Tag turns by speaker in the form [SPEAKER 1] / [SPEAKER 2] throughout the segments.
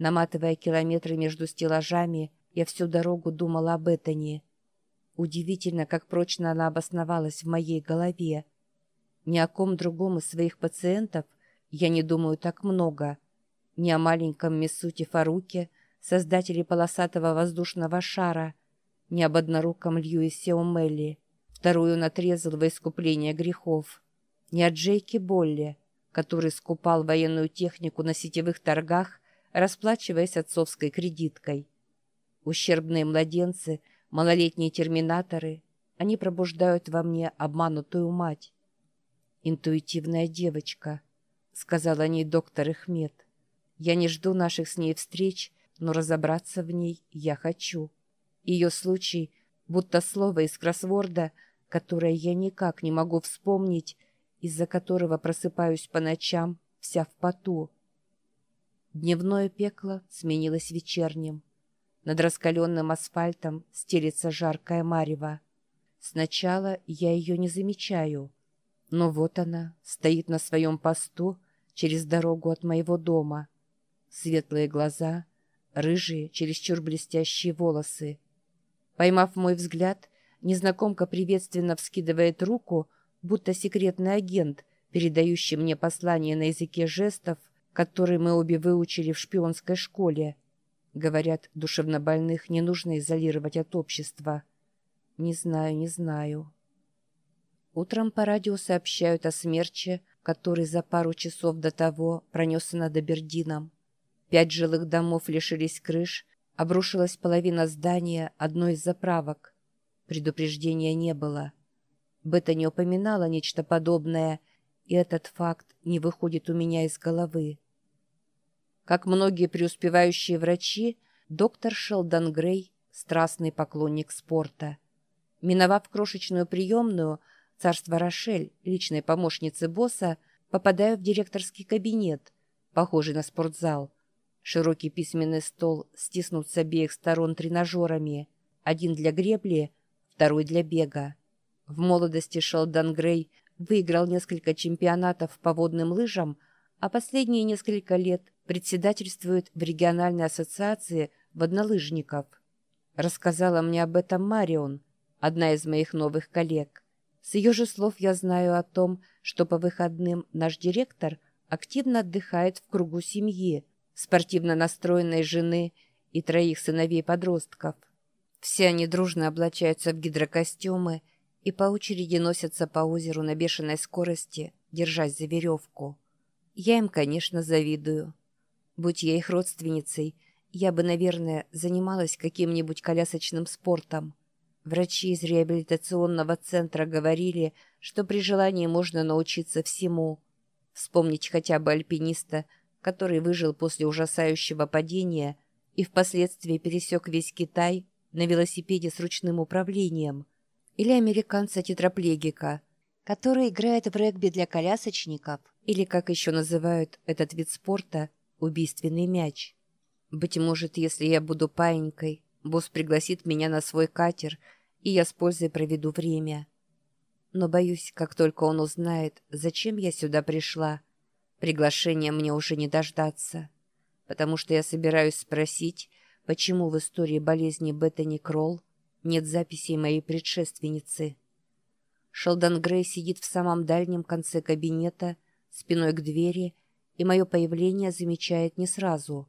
[SPEAKER 1] Наматывая километры между стеллажами, я всю дорогу думала об Этане. Удивительно, как прочно она обосновалась в моей голове. Ни о ком другом из своих пациентов я не думаю так много. Ни о маленьком Месуте Фаруке, создателе полосатого воздушного шара, ни об одноруком Льюисе О'Мелли, вторую он отрезал во искупление грехов, ни о Джейке Болле, который скупал военную технику на сетевых торгах, расплачиваясь отцовской кредиткой. Ущербные младенцы, малолетние терминаторы, они пробуждают во мне обманутую мать. «Интуитивная девочка», — сказал о ней доктор Эхмед. «Я не жду наших с ней встреч, но разобраться в ней я хочу. Ее случай, будто слово из кроссворда, которое я никак не могу вспомнить, из-за которого просыпаюсь по ночам, вся в поту. Дневное пекло сменилось вечерним. Над раскаленным асфальтом стелится жаркая марево. Сначала я ее не замечаю, но вот она стоит на своем посту через дорогу от моего дома. Светлые глаза, рыжие, чересчур блестящие волосы. Поймав мой взгляд, незнакомка приветственно вскидывает руку, будто секретный агент, передающий мне послание на языке жестов, который мы обе выучили в шпионской школе. Говорят, душевнобольных не нужно изолировать от общества. Не знаю, не знаю. Утром по радио сообщают о смерче, который за пару часов до того пронесся над Абердином. Пять жилых домов лишились крыш, обрушилась половина здания одной из заправок. Предупреждения не было. Бета не упоминала нечто подобное, и этот факт не выходит у меня из головы. Как многие преуспевающие врачи, доктор Шелдон Грей – страстный поклонник спорта. Миновав крошечную приемную, царство Рошель, личной помощницы босса, попадаю в директорский кабинет, похожий на спортзал. Широкий письменный стол стиснут с обеих сторон тренажерами, один для гребли, второй для бега. В молодости Шелдон Грей выиграл несколько чемпионатов по водным лыжам, а последние несколько лет председательствует в региональной ассоциации воднолыжников. Рассказала мне об этом Марион, одна из моих новых коллег. С ее же слов я знаю о том, что по выходным наш директор активно отдыхает в кругу семьи, спортивно настроенной жены и троих сыновей-подростков. Все они дружно облачаются в гидрокостюмы и по очереди носятся по озеру на бешеной скорости, держась за веревку. Я им, конечно, завидую. Будь я их родственницей, я бы, наверное, занималась каким-нибудь колясочным спортом. Врачи из реабилитационного центра говорили, что при желании можно научиться всему. Вспомнить хотя бы альпиниста, который выжил после ужасающего падения и впоследствии пересек весь Китай на велосипеде с ручным управлением – или американца-тетраплегика, который играет в регби для колясочников, или, как еще называют этот вид спорта, убийственный мяч. Быть может, если я буду паинькой, босс пригласит меня на свой катер, и я с пользой проведу время. Но боюсь, как только он узнает, зачем я сюда пришла, приглашения мне уже не дождаться, потому что я собираюсь спросить, почему в истории болезни Беттани Кролл нет записей моей предшественницы. Шелдон Грей сидит в самом дальнем конце кабинета, спиной к двери, и мое появление замечает не сразу.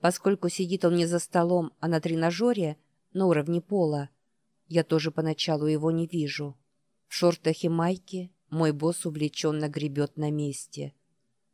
[SPEAKER 1] Поскольку сидит он не за столом, а на тренажере, на уровне пола, я тоже поначалу его не вижу. В шортах и майке мой босс увлеченно гребет на месте.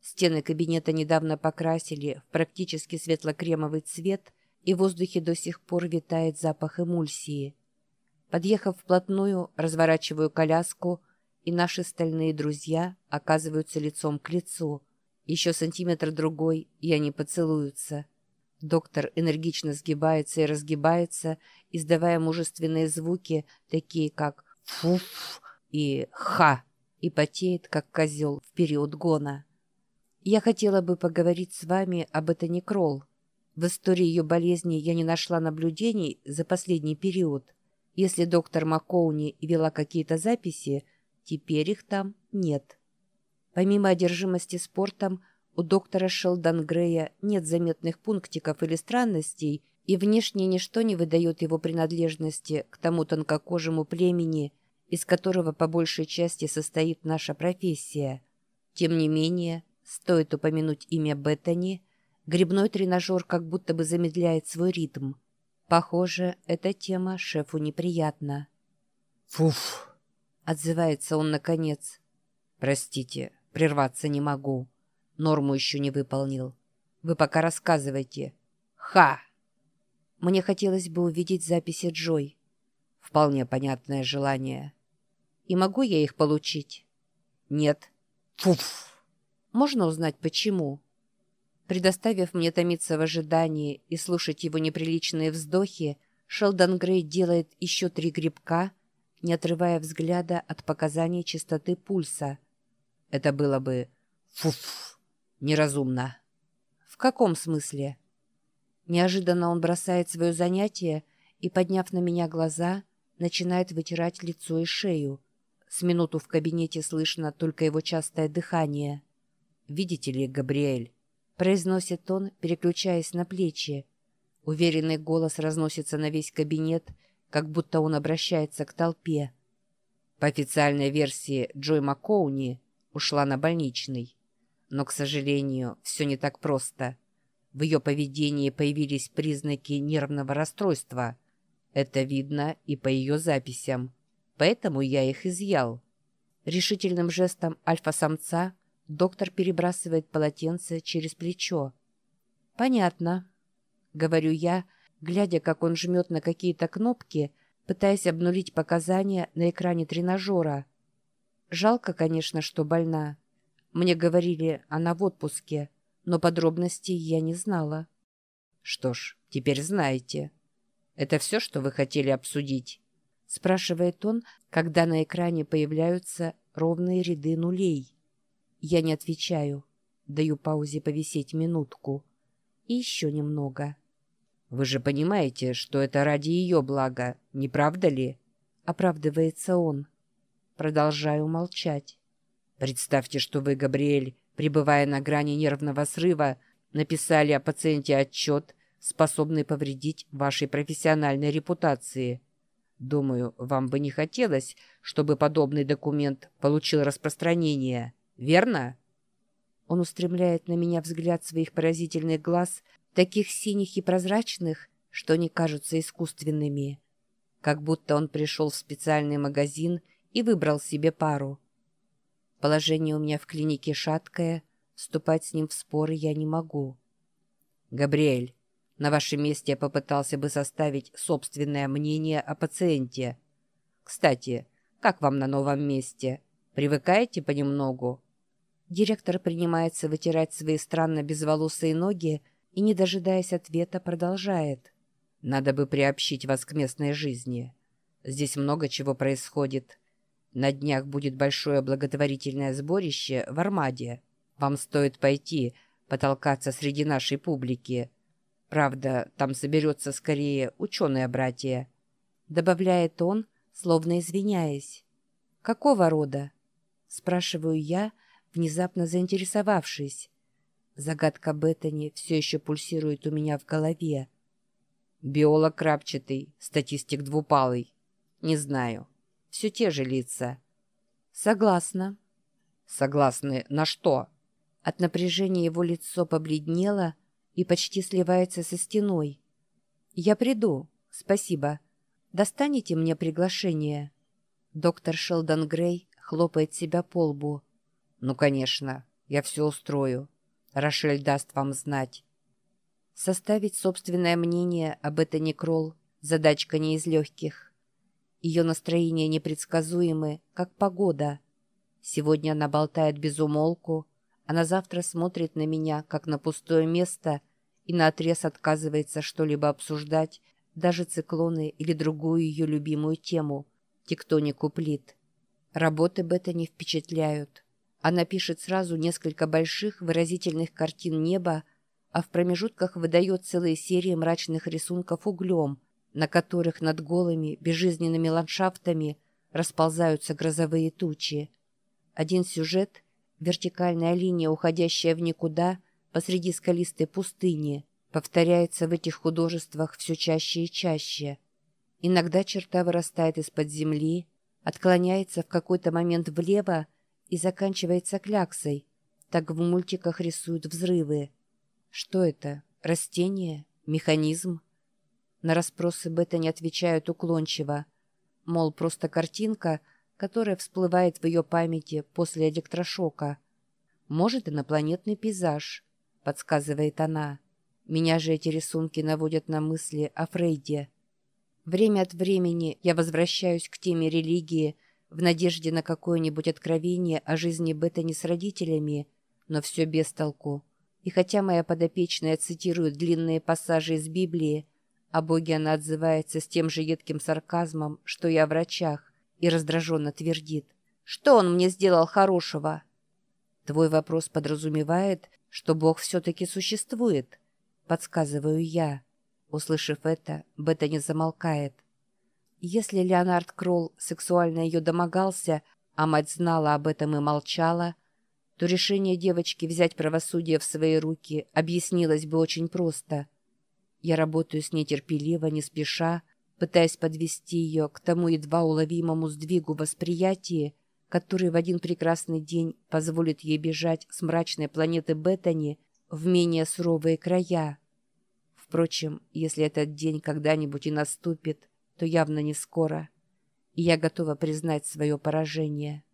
[SPEAKER 1] Стены кабинета недавно покрасили в практически светло-кремовый цвет – и в воздухе до сих пор витает запах эмульсии. Подъехав вплотную, разворачиваю коляску, и наши стальные друзья оказываются лицом к лицу. Еще сантиметр-другой, и они поцелуются. Доктор энергично сгибается и разгибается, издавая мужественные звуки, такие как «фуф» и «ха», и потеет, как козел в период гона. Я хотела бы поговорить с вами об это некрол, в истории ее болезни я не нашла наблюдений за последний период. Если доктор Маккоуни вела какие-то записи, теперь их там нет. Помимо одержимости спортом, У доктора Шелдон Грея нет заметных пунктиков или странностей, и внешне ничто не выдает его принадлежности к тому тонкокожему племени, из которого по большей части состоит наша профессия. Тем не менее, стоит упомянуть имя Беттани, грибной тренажер как будто бы замедляет свой ритм. Похоже, эта тема шефу неприятна.
[SPEAKER 2] «Фуф!» — отзывается он наконец. «Простите, прерваться не могу. Норму еще не выполнил. Вы пока рассказывайте. Ха!»
[SPEAKER 1] Мне хотелось бы увидеть записи Джой.
[SPEAKER 2] Вполне понятное желание.
[SPEAKER 1] И могу я их получить?
[SPEAKER 2] Нет. Фуф!
[SPEAKER 1] Можно узнать, почему? Предоставив мне томиться в ожидании и слушать его неприличные вздохи, Шелдон Грей делает еще три грибка, не отрывая взгляда от показаний частоты пульса.
[SPEAKER 2] Это было бы... Фуф! Неразумно.
[SPEAKER 1] В каком смысле? Неожиданно он бросает свое занятие и, подняв на меня глаза, начинает вытирать лицо и шею. С минуту в кабинете слышно только его частое дыхание.
[SPEAKER 2] «Видите ли, Габриэль?»
[SPEAKER 1] — произносит он, переключаясь на плечи. Уверенный голос разносится на весь кабинет, как будто он обращается к толпе.
[SPEAKER 2] По официальной версии Джой Маккоуни ушла на больничный. Но, к сожалению, все не так просто. В ее поведении появились признаки нервного расстройства. Это видно и по ее записям поэтому я их изъял.
[SPEAKER 1] Решительным жестом альфа-самца доктор перебрасывает полотенце через плечо. «Понятно», — говорю я, глядя, как он жмет на какие-то кнопки, пытаясь обнулить показания на экране тренажера. Жалко, конечно, что больна. Мне говорили, она в отпуске, но подробностей я не знала.
[SPEAKER 2] «Что ж, теперь знаете. Это все, что вы хотели обсудить?»
[SPEAKER 1] — спрашивает он, когда на экране появляются ровные ряды нулей. Я не отвечаю. Даю паузе повисеть минутку. И еще немного.
[SPEAKER 2] «Вы же понимаете, что это ради ее блага, не правда ли?» — оправдывается он.
[SPEAKER 1] Продолжаю молчать.
[SPEAKER 2] «Представьте, что вы, Габриэль, пребывая на грани нервного срыва, написали о пациенте отчет, способный повредить вашей профессиональной репутации. Думаю, вам бы не хотелось, чтобы подобный документ получил распространение, верно?
[SPEAKER 1] Он устремляет на меня взгляд своих поразительных глаз, таких синих и прозрачных, что они кажутся искусственными. Как будто он пришел в специальный магазин и выбрал себе пару. Положение у меня в клинике шаткое, вступать с ним в споры я не могу.
[SPEAKER 2] «Габриэль, на вашем месте я попытался бы составить собственное мнение о пациенте. Кстати, как вам на новом месте? Привыкаете понемногу?»
[SPEAKER 1] Директор принимается вытирать свои странно безволосые ноги и, не дожидаясь ответа, продолжает.
[SPEAKER 2] «Надо бы приобщить вас к местной жизни. Здесь много чего происходит. На днях будет большое благотворительное сборище в Армаде. Вам стоит пойти, потолкаться среди нашей публики. Правда, там соберется скорее ученое-братье.
[SPEAKER 1] Добавляет он, словно извиняясь. «Какого рода?» Спрашиваю я, внезапно заинтересовавшись. Загадка Беттани все еще пульсирует у меня в голове.
[SPEAKER 2] Биолог крапчатый, статистик двупалый. Не знаю. Все те же лица.
[SPEAKER 1] Согласна.
[SPEAKER 2] Согласны на что?
[SPEAKER 1] От напряжения его лицо побледнело, и почти сливается со стеной. «Я приду. Спасибо. Достанете мне приглашение?» Доктор Шелдон Грей хлопает себя по лбу.
[SPEAKER 2] «Ну, конечно. Я все устрою. Рошель даст вам знать».
[SPEAKER 1] Составить собственное мнение об Этане Кролл – задачка не из легких. Ее настроение непредсказуемы, как погода. Сегодня она болтает без умолку, а на завтра смотрит на меня, как на пустое место, и наотрез отказывается что-либо обсуждать, даже циклоны или другую ее любимую тему – тектонику плит. Работы Бета не впечатляют. Она пишет сразу несколько больших выразительных картин неба, а в промежутках выдает целые серии мрачных рисунков углем, на которых над голыми, безжизненными ландшафтами расползаются грозовые тучи. Один сюжет Вертикальная линия, уходящая в никуда, посреди скалистой пустыни, повторяется в этих художествах все чаще и чаще. Иногда черта вырастает из-под земли, отклоняется в какой-то момент влево и заканчивается кляксой. Так в мультиках рисуют взрывы. Что это? Растение? Механизм? На расспросы не отвечают уклончиво. Мол, просто картинка, которая всплывает в ее памяти после электрошока. Может, инопланетный пейзаж, подсказывает она. Меня же эти рисунки наводят на мысли о Фрейде. Время от времени я возвращаюсь к теме религии в надежде на какое-нибудь откровение о жизни Беттани с родителями, но все без толку. И хотя моя подопечная цитирует длинные пассажи из Библии, о Боге она отзывается с тем же едким сарказмом, что и о врачах, и раздраженно твердит. «Что он мне сделал хорошего?» Твой вопрос подразумевает, что Бог все-таки существует, подсказываю я. Услышав это, Бета не замолкает. Если Леонард Кролл сексуально ее домогался, а мать знала об этом и молчала, то решение девочки взять правосудие в свои руки объяснилось бы очень просто. Я работаю с ней терпеливо, не спеша, пытаясь подвести ее к тому едва уловимому сдвигу восприятия, который в один прекрасный день позволит ей бежать с мрачной планеты Беттани в менее суровые края. Впрочем, если этот день когда-нибудь и наступит, то явно не скоро, и я готова признать свое поражение.